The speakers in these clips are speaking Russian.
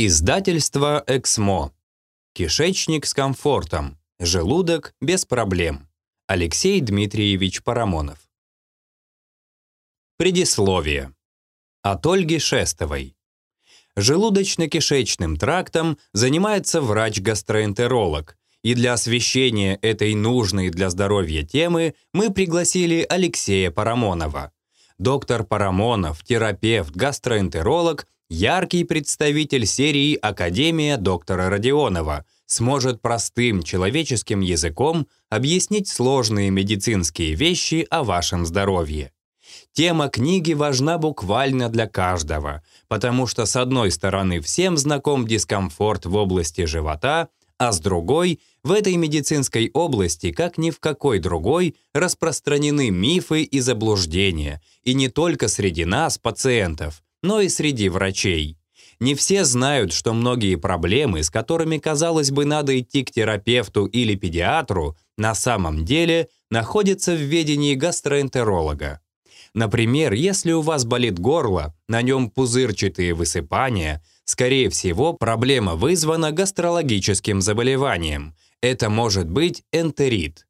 Издательство «Эксмо». Кишечник с комфортом. Желудок без проблем. Алексей Дмитриевич Парамонов. Предисловие. От Ольги Шестовой. Желудочно-кишечным трактом занимается врач-гастроэнтеролог, и для освещения этой нужной для здоровья темы мы пригласили Алексея Парамонова. Доктор Парамонов, терапевт, гастроэнтеролог – Яркий представитель серии «Академия доктора Родионова» сможет простым человеческим языком объяснить сложные медицинские вещи о вашем здоровье. Тема книги важна буквально для каждого, потому что с одной стороны всем знаком дискомфорт в области живота, а с другой в этой медицинской области, как ни в какой другой, распространены мифы и заблуждения, и не только среди нас, пациентов, но и среди врачей. Не все знают, что многие проблемы, с которыми, казалось бы, надо идти к терапевту или педиатру, на самом деле находятся в ведении гастроэнтеролога. Например, если у вас болит горло, на нем пузырчатые высыпания, скорее всего, проблема вызвана гастрологическим заболеванием. Это может быть энтерит.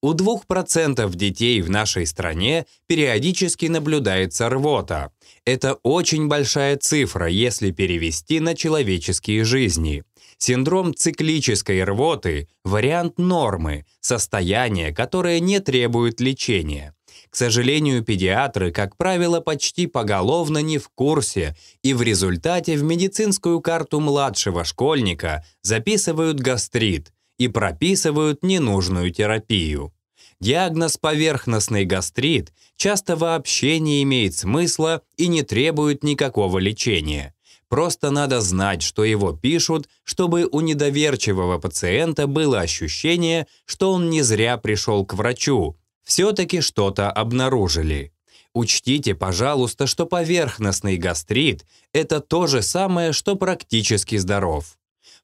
У 2% детей в нашей стране периодически наблюдается рвота. Это очень большая цифра, если перевести на человеческие жизни. Синдром циклической рвоты – вариант нормы, состояние, которое не требует лечения. К сожалению, педиатры, как правило, почти поголовно не в курсе, и в результате в медицинскую карту младшего школьника записывают гастрит – и прописывают ненужную терапию. Диагноз поверхностный гастрит часто вообще не имеет смысла и не требует никакого лечения. Просто надо знать, что его пишут, чтобы у недоверчивого пациента было ощущение, что он не зря пришел к врачу, все-таки что-то обнаружили. Учтите, пожалуйста, что поверхностный гастрит – это то же самое, что практически здоров.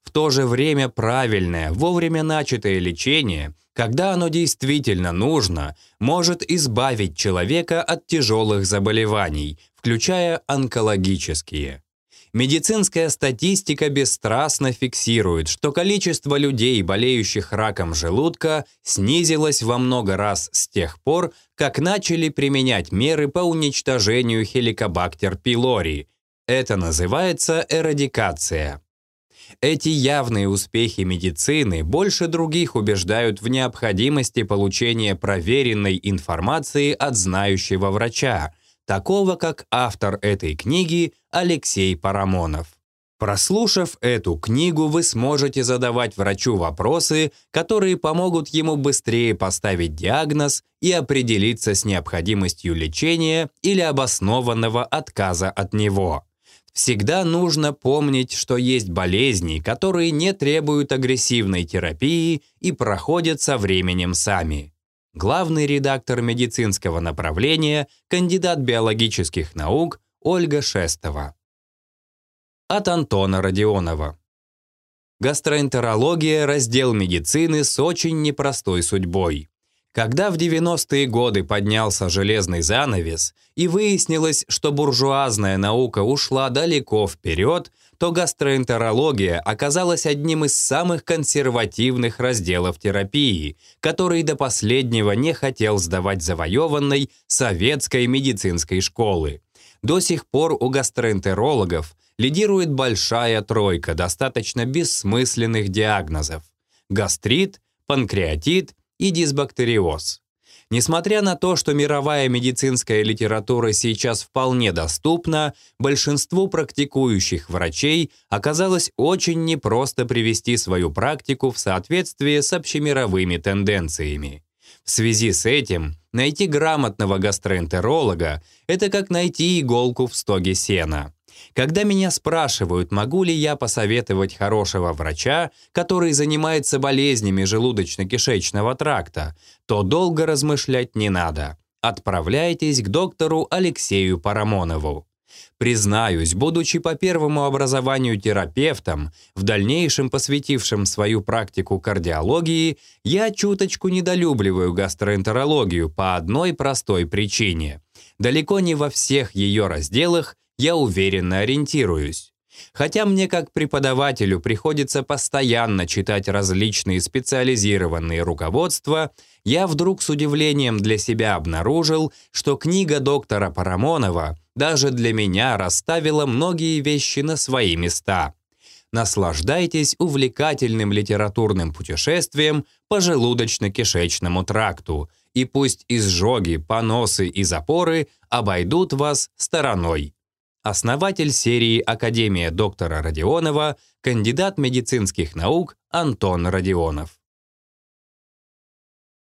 В то же время правильное, вовремя начатое лечение, когда оно действительно нужно, может избавить человека от тяжелых заболеваний, включая онкологические. Медицинская статистика бесстрастно фиксирует, что количество людей, болеющих раком желудка, снизилось во много раз с тех пор, как начали применять меры по уничтожению хеликобактер пилори. Это называется эрадикация. Эти явные успехи медицины больше других убеждают в необходимости получения проверенной информации от знающего врача, такого как автор этой книги Алексей Парамонов. Прослушав эту книгу, вы сможете задавать врачу вопросы, которые помогут ему быстрее поставить диагноз и определиться с необходимостью лечения или обоснованного отказа от него. Всегда нужно помнить, что есть болезни, которые не требуют агрессивной терапии и проходят со временем сами. Главный редактор медицинского направления, кандидат биологических наук Ольга Шестова. От Антона Родионова. Гастроэнтерология – раздел медицины с очень непростой судьбой. Когда в 90-е годы поднялся железный занавес и выяснилось, что буржуазная наука ушла далеко вперед, то гастроэнтерология оказалась одним из самых консервативных разделов терапии, который до последнего не хотел сдавать завоеванной советской медицинской школы. До сих пор у гастроэнтерологов лидирует большая тройка достаточно бессмысленных диагнозов – гастрит, панкреатит – и дисбактериоз. Несмотря на то, что мировая медицинская литература сейчас вполне доступна, большинству практикующих врачей оказалось очень непросто привести свою практику в соответствие с общемировыми тенденциями. В связи с этим найти грамотного гастроэнтеролога – это как найти иголку в стоге сена. Когда меня спрашивают, могу ли я посоветовать хорошего врача, который занимается болезнями желудочно-кишечного тракта, то долго размышлять не надо. Отправляйтесь к доктору Алексею Парамонову. Признаюсь, будучи по первому образованию терапевтом, в дальнейшем посвятившим свою практику кардиологии, я чуточку недолюбливаю гастроэнтерологию по одной простой причине. Далеко не во всех ее разделах я уверенно ориентируюсь. Хотя мне как преподавателю приходится постоянно читать различные специализированные руководства, я вдруг с удивлением для себя обнаружил, что книга доктора Парамонова даже для меня расставила многие вещи на свои места. Наслаждайтесь увлекательным литературным путешествием по желудочно-кишечному тракту, и пусть изжоги, поносы и запоры обойдут вас стороной основатель серии «Академия доктора Родионова», кандидат медицинских наук Антон Родионов.